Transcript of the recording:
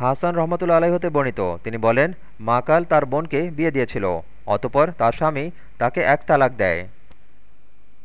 হাসান রহমতুল্লা আলাই হতে বর্ণিত। তিনি বলেন মাকাল তার বোনকে বিয়ে দিয়েছিল, অতপর তার স্বামী তাকে এক তালাক দেয়।